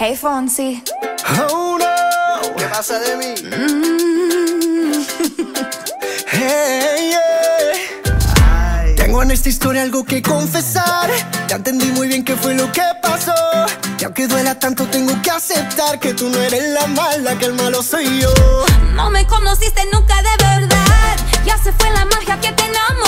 Hey Fonsi. Oh no. ¿Qué pasa de mí? Mm. Hey. Tengo en esta historia algo que confesar. Ya entendí muy bien qué fue lo que pasó. Y aunque duela tanto, tengo que aceptar que tú no eres la mala, que el malo soy yo. No me conociste nunca de verdad. Ya se fue la magia que te enamoró.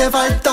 te falta